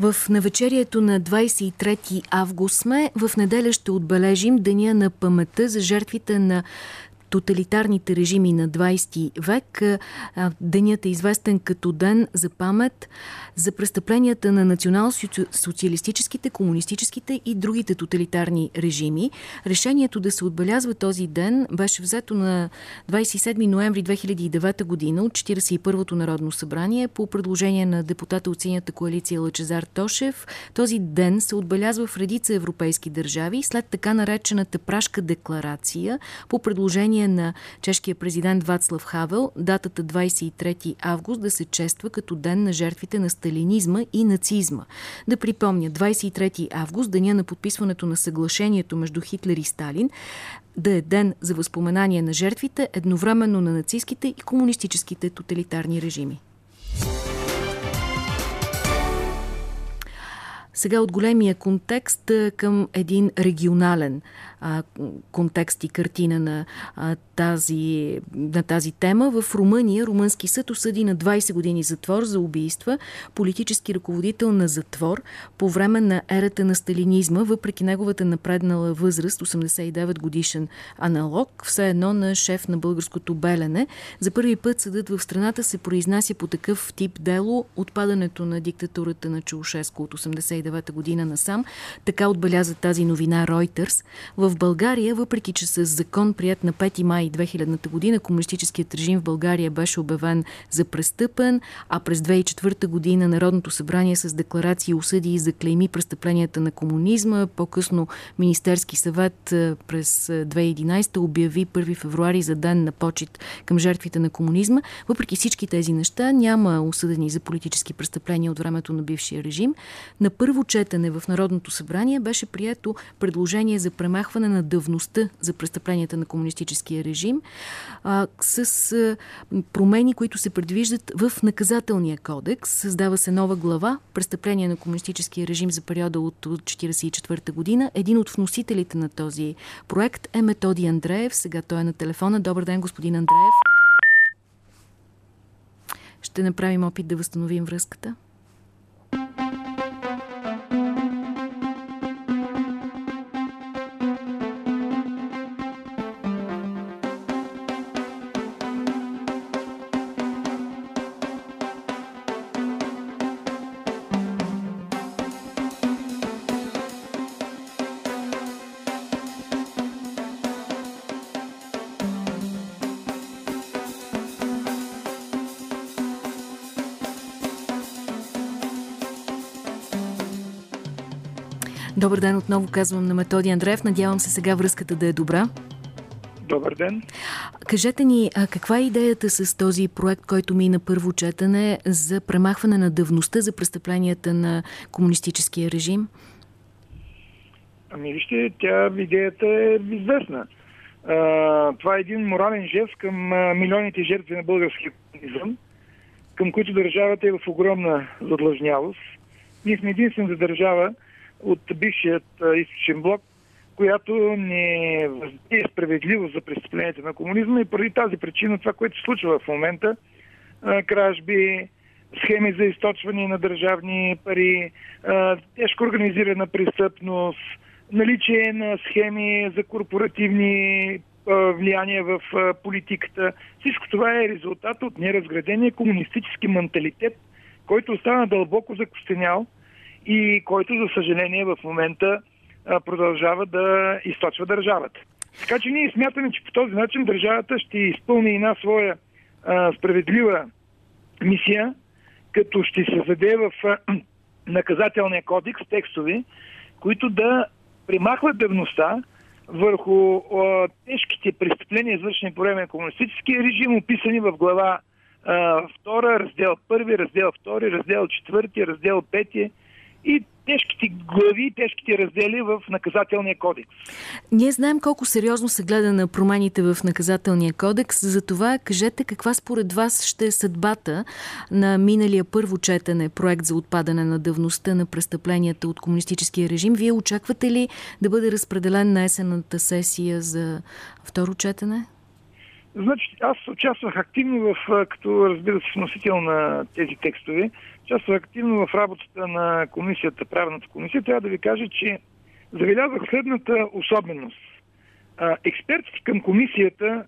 В навечерието на 23 август сме. В неделя ще отбележим Деня на паметта за жертвите на тоталитарните режими на 20 век. Денят е известен като ден за памет за престъпленията на национал-социалистическите, комунистическите и другите тоталитарни режими. Решението да се отбелязва този ден беше взето на 27 ноември 2009 година от 41-то Народно събрание по предложение на депутата от Синята коалиция Лачезар Тошев. Този ден се отбелязва в редица европейски държави след така наречената Прашка декларация по предложение решение на чешкия президент Вацлав Хавел датата 23 август да се чества като ден на жертвите на сталинизма и нацизма. Да припомня, 23 август, деня на подписването на съглашението между Хитлер и Сталин, да е ден за възпоменание на жертвите едновременно на нацистските и комунистическите тоталитарни режими. Сега от големия контекст към един регионален а, контекст и картина на, а, тази, на тази тема. В Румъния румънски съд осъди на 20 години затвор за убийства политически ръководител на затвор по време на ерата на сталинизма, въпреки неговата напреднала възраст, 89 годишен аналог, все едно на шеф на българското Белене. За първи път съдът в страната се произнася по такъв тип дело отпадането на диктатурата на Чаушеско от 89 година насам. Така отбеляза тази новина Reuters. В в България, въпреки че с закон прият на 5 май 2000 година, комунистическият режим в България беше обявен за престъпен, а през 2004 година Народното събрание с декларации осъди и заклейми престъпленията на комунизма. По-късно Министерски съвет през 2011 обяви 1 февруари за ден на почет към жертвите на комунизма. Въпреки всички тези неща няма осъдени за политически престъпления от времето на бившия режим. На първо четене в Народното събрание беше прието предложение за премахване премахване на давността за престъпленията на комунистическия режим а, с а, промени, които се предвиждат в наказателния кодекс. Създава се нова глава престъпления на комунистическия режим за периода от 1944 година. Един от вносителите на този проект е Методи Андреев. Сега той е на телефона. Добър ден, господин Андреев. Ще направим опит да възстановим връзката. Добър ден отново казвам на Методи Андреев. Надявам се сега връзката да е добра. Добър ден. Кажете ни, а каква е идеята с този проект, който ми на първо четане за премахване на давността за престъпленията на комунистическия режим? Ами вижте, тя идеята е известна. А, това е един морален жест към а, милионите жертви на българския комунизъм, към които държавата е в огромна задлъжнявост. Ние сме единствената държава, от бившият източен блок, която не е справедливо за престъплението на комунизма и поради тази причина това, което се случва в момента, кражби, схеми за източване на държавни пари, тежко организирана престъпност, наличие на схеми за корпоративни влияния в политиката. Всичко това е резултат от неразградения комунистически менталитет, който остана дълбоко закостенял – и който, за съжаление, в момента продължава да източва държавата. Така че ние смятаме, че по този начин държавата ще изпълни една своя а, справедлива мисия, като ще се заде в а, наказателния кодекс текстове, които да примахват давността върху а, тежките престъпления, извършени по време на комунистическия режим, описани в глава а, 2, раздел 1, раздел 2, раздел 4, раздел 5 и тежките глави, тежките раздели в наказателния кодекс. Ние знаем колко сериозно се гледа на промените в наказателния кодекс. За това кажете каква според вас ще е съдбата на миналия първо четене проект за отпадане на давността на престъпленията от комунистическия режим. Вие очаквате ли да бъде разпределен на есената сесия за второ четене? Значи, аз участвах активно в, като разбира се, носител на тези текстове, участвах активно в работата на комисията, правната комисия. Трябва да ви кажа, че забелязах следната особеност. експертите към комисията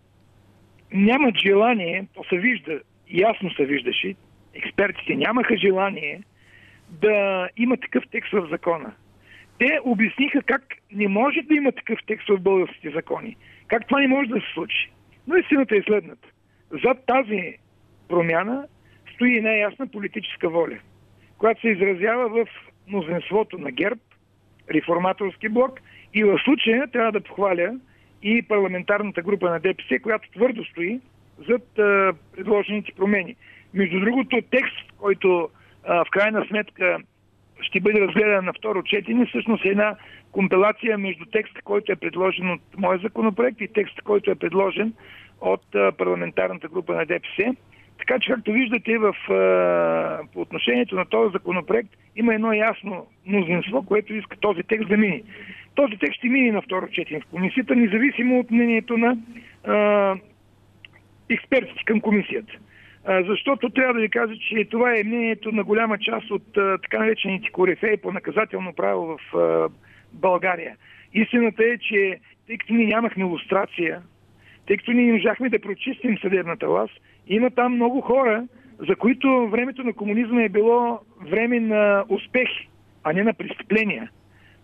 нямат желание, то се вижда, ясно се виждаше, експертите нямаха желание да има такъв текст в закона. Те обясниха как не може да има такъв текст в българските закони. Как това не може да се случи. Но истината е следната. Зад тази промяна стои една ясна политическа воля, която се изразява в мнозинството на ГЕРБ, реформаторски блок и в случая трябва да похваля и парламентарната група на ДПС, която твърдо стои зад а, предложените промени. Между другото, текст, който а, в крайна сметка ще бъде разгледан на второ четене, всъщност е една компилация между текста, който е предложен от моя законопроект и текста, който е предложен от а, парламентарната група на ДПС. Така че, както виждате, в, а, по отношението на този законопроект има едно ясно мнозинство, което иска този текст да мине. Този текст ще мине на второ четене в комисията, независимо от мнението на а, експертите към комисията. А, защото трябва да ви кажа, че това е мнението на голяма част от а, така наречените корифеи по наказателно право в а, България. Истината е, че тъй като ние нямахме иллюстрация, тъй като ние можахме да прочистим съдебната власт, има там много хора, за които времето на комунизма е било време на успех, а не на престъпления.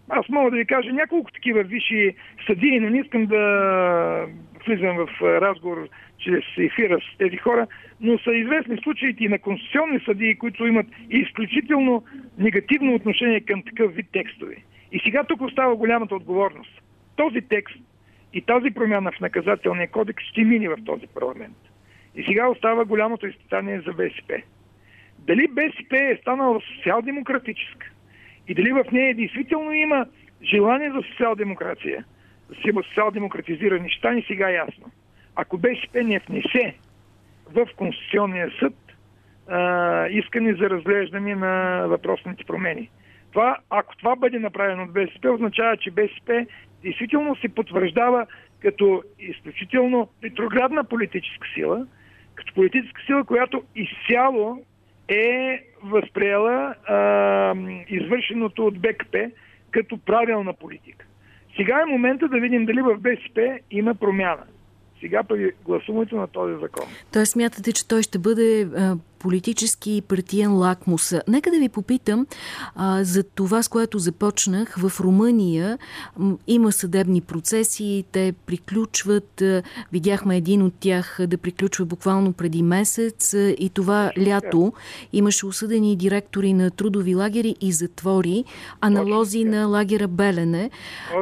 Аз мога да ви кажа няколко такива висши съдии, но не искам да влизам в разговор чрез ефира с тези хора, но са известни случаите и на конституционни съдии, които имат изключително негативно отношение към такъв вид текстове. И сега тук остава голямата отговорност. Този текст тази промяна в наказателния кодекс ще мине в този парламент. И сега остава голямото изпитание за БСП. Дали БСП е станала социал-демократическа и дали в нея действително има желание за социал-демокрация, за социал-демократизирани неща, ни сега е ясно. Ако БСП не внесе в Конституционния съд а, искане за разглеждане на въпросните промени. Това, ако това бъде направено от БСП, означава, че БСП действително се потвърждава като изключително ретроградна политическа сила, като политическа сила, която изцяло е възприела а, извършеното от БКП като правилна политика. Сега е момента да видим дали в БСП има промяна сега при гласуването на този закон. Тоест смятате, че той ще бъде политически и партиен лакмус. Нека да ви попитам а, за това, с което започнах. В Румъния има съдебни процеси, те приключват. А, видяхме един от тях да приключва буквално преди месец а, и това лято имаше осъдени директори на трудови лагери и затвори, аналози на лагера Белене,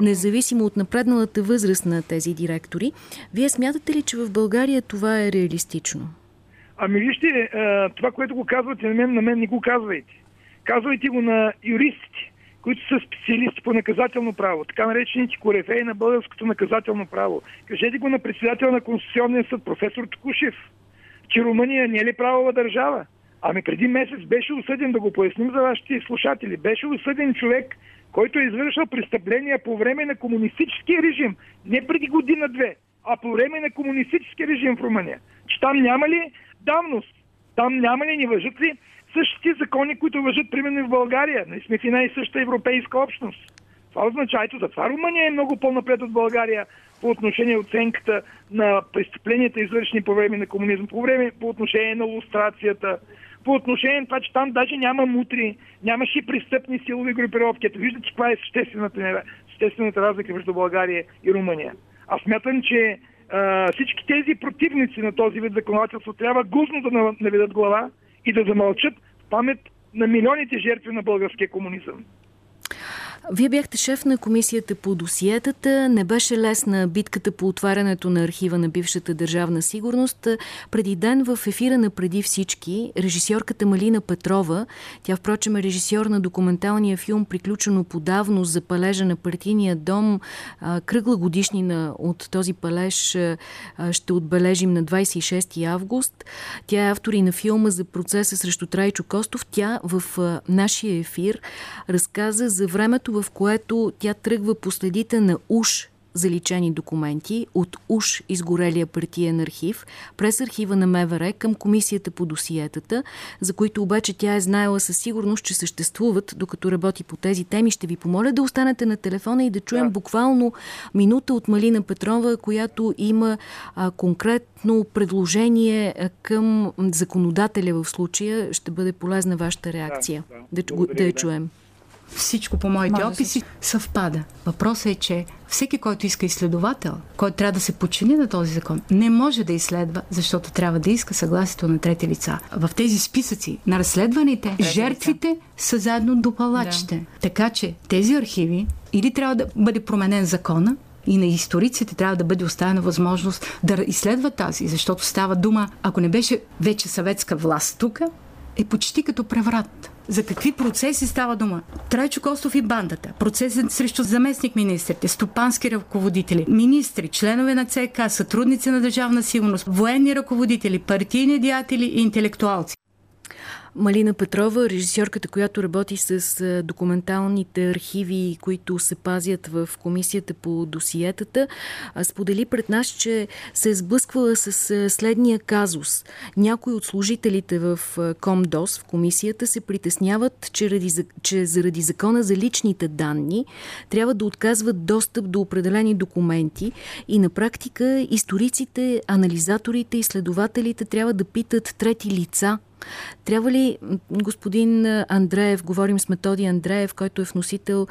независимо от напредналата възраст на тези директори. Вие смятате ли, че в България това е реалистично? Ами вижте, това, което го казвате на мен, на мен не го казвайте. Казвайте го на юристите, които са специалисти по наказателно право, така наречените корефеи на българското наказателно право. Кажете го на председател на Конституционния съд, професор Токушев, че Румъния не е ли правова държава? Ами преди месец беше осъден, да го поясним за вашите слушатели, беше осъден човек, който е извършил престъпления по време на комунистическия режим, не преди година-две, а по време на комунистическия режим в Румъния. Че там няма ли давност. Там няма ли, не въжат ли същите закони, които въжат примерно в България? Не сме в една и съща европейска общност. Това означава, ето затова Румъния е много по-напред от България по отношение оценката на престъпленията, извършени по време на комунизъм, по време по отношение на лустрацията, по отношение на това, че там даже няма мутри, нямаше престъпни силови групировки. Ето виждате каква е съществената, съществената разлика между България и Румъния. Аз смятам, че всички тези противници на този вид законодателство трябва гузно да наведат глава и да замълчат в памет на милионите жертви на българския комунизъм. Вие бяхте шеф на комисията по досиетата. Не беше лесна битката по отварянето на архива на бившата държавна сигурност. Преди ден в ефира на Преди всички, режисьорката Малина Петрова, тя впрочем е режисьор на документалния филм Приключено подавно за палежа на партийния дом. Кръгла годишнина от този палеж ще отбележим на 26 август. Тя е автор и на филма за процеса срещу Трайчо Костов. Тя в нашия ефир разказа за времето, в което тя тръгва по следите на уж заличени документи от уж изгорелия партиен архив през архива на МВР към комисията по досиетата, за които обаче тя е знаела със сигурност, че съществуват, докато работи по тези теми. Ще ви помоля да останете на телефона и да чуем буквално минута от Малина Петрова, която има а, конкретно предложение към законодателя в случая. Ще бъде полезна вашата реакция. Да, да. да, да я чуем всичко по моите Може описи съвпада. Въпросът е, че всеки, който иска изследовател, който трябва да се подчини на този закон, не може да изследва, защото трябва да иска съгласието на трети лица. В тези списъци на разследваните, трети жертвите лица. са заедно до палачите. Да. Така че тези архиви или трябва да бъде променен закона, и на историците трябва да бъде оставена възможност да изследват тази, защото става дума, ако не беше вече съветска власт тук, е почти като преврат. За какви процеси става дума? Трайчо Костов и бандата, процесът срещу заместник министрите, стопански ръководители, министри, членове на ЦК, сътрудници на държавна сигурност, военни ръководители, партийни деятели и интелектуалци. Малина Петрова, режисьорката, която работи с документалните архиви, които се пазят в комисията по досиетата, сподели пред нас, че се е сблъсквала с следния казус. Някои от служителите в Комдос, в комисията, се притесняват, че, ради, че заради закона за личните данни трябва да отказват достъп до определени документи и на практика историците, анализаторите, изследователите трябва да питат трети лица трябва ли господин Андреев, говорим с Методи Андреев, който е вносител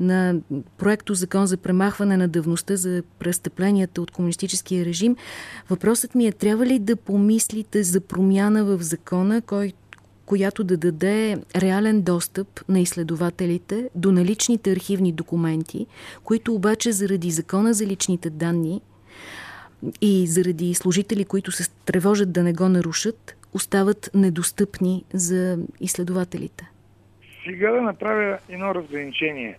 на проекто Закон за премахване на давността за престъпленията от комунистическия режим, въпросът ми е, трябва ли да помислите за промяна в закона, който която да даде реален достъп на изследователите до наличните архивни документи, които обаче заради закона за личните данни и заради служители, които се тревожат да не го нарушат, остават недостъпни за изследователите? Сега да направя едно разграничение.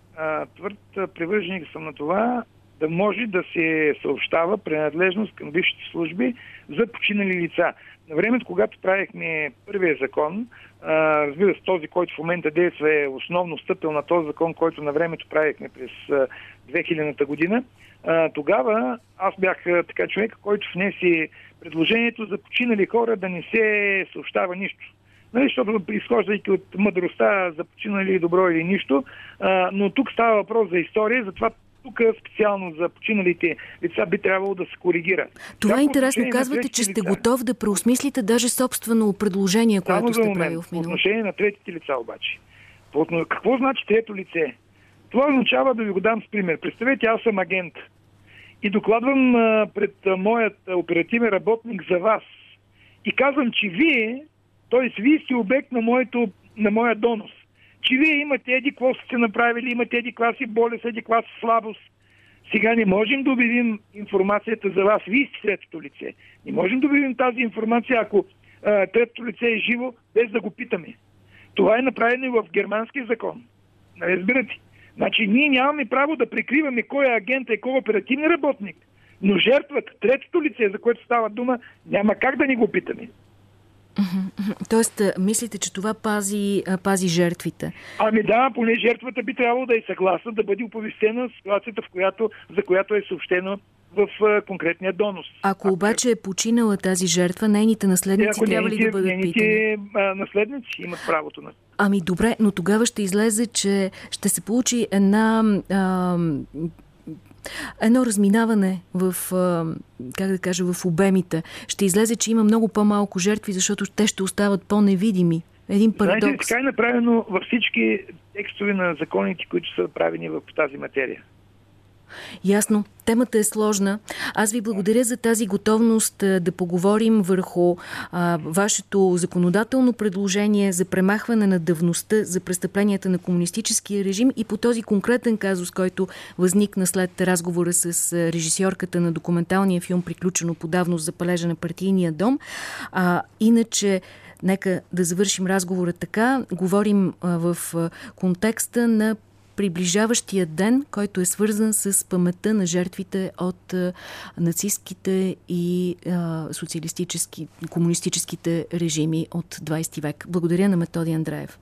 Твърд привърженик съм на това да може да се съобщава принадлежност към бившите служби за починали лица. На времето, когато правихме първия закон, разбира се, този, който в момента действа е основно стъпил на този закон, който на времето правихме през 2000-та година, тогава аз бях така човек, който внесе предложението за починали хора да не се съобщава нищо. Нали, защото изхождайки от мъдростта за починали добро или нищо, а, но тук става въпрос за история, затова тук специално за починалите лица би трябвало да се коригира. Това е интересно. Казвате, че сте лица. готов да преосмислите даже собствено предложение, което Само сте правил в минало. По отношение на третите лица обаче. Какво значи трето лице? Това означава да ви го дам с пример. Представете, аз съм агент и докладвам пред моят оперативен работник за вас. И казвам, че вие, т.е. вие сте обект на, моето, на моя донос. Че вие имате еди какво сте направили, имате еди класи болест, еди класи слабост. Сега не можем да обявим информацията за вас. Вие сте третото лице. Не можем да обявим тази информация, ако а, третото лице е живо, без да го питаме. Това е направено и в германски закон. Разбирате? Значи ние нямаме право да прикриваме кой е агент и кой е оперативен работник, но жертвата, третото лице, за което става дума, няма как да ни го питаме. Тоест, мислите, че това пази, пази жертвите? Ами да, поне жертвата би трябвало да е съгласна да бъде оповестена ситуацията, в която, за която е съобщено в конкретния донос. Ако обаче е починала тази жертва, нейните наследници трябва ли да бъдат нейните питани? наследници имат правото на Ами добре, но тогава ще излезе, че ще се получи една... А, едно разминаване в, как да кажа, в обемите. Ще излезе, че има много по-малко жертви, защото те ще остават по-невидими. Един парадокс. Знаете, така е направено във всички текстове на законите, които са правени в тази материя. Ясно. Темата е сложна. Аз ви благодаря за тази готовност да поговорим върху а, вашето законодателно предложение за премахване на давността за престъпленията на комунистическия режим и по този конкретен казус, който възникна след разговора с режисьорката на документалния филм «Приключено по давност за палежа на партийния дом». А, иначе Нека да завършим разговора така. Говорим а, в а, контекста на приближаващия ден, който е свързан с паметта на жертвите от нацистските и а, социалистически, комунистическите режими от 20 век. Благодаря на Методи Андреев.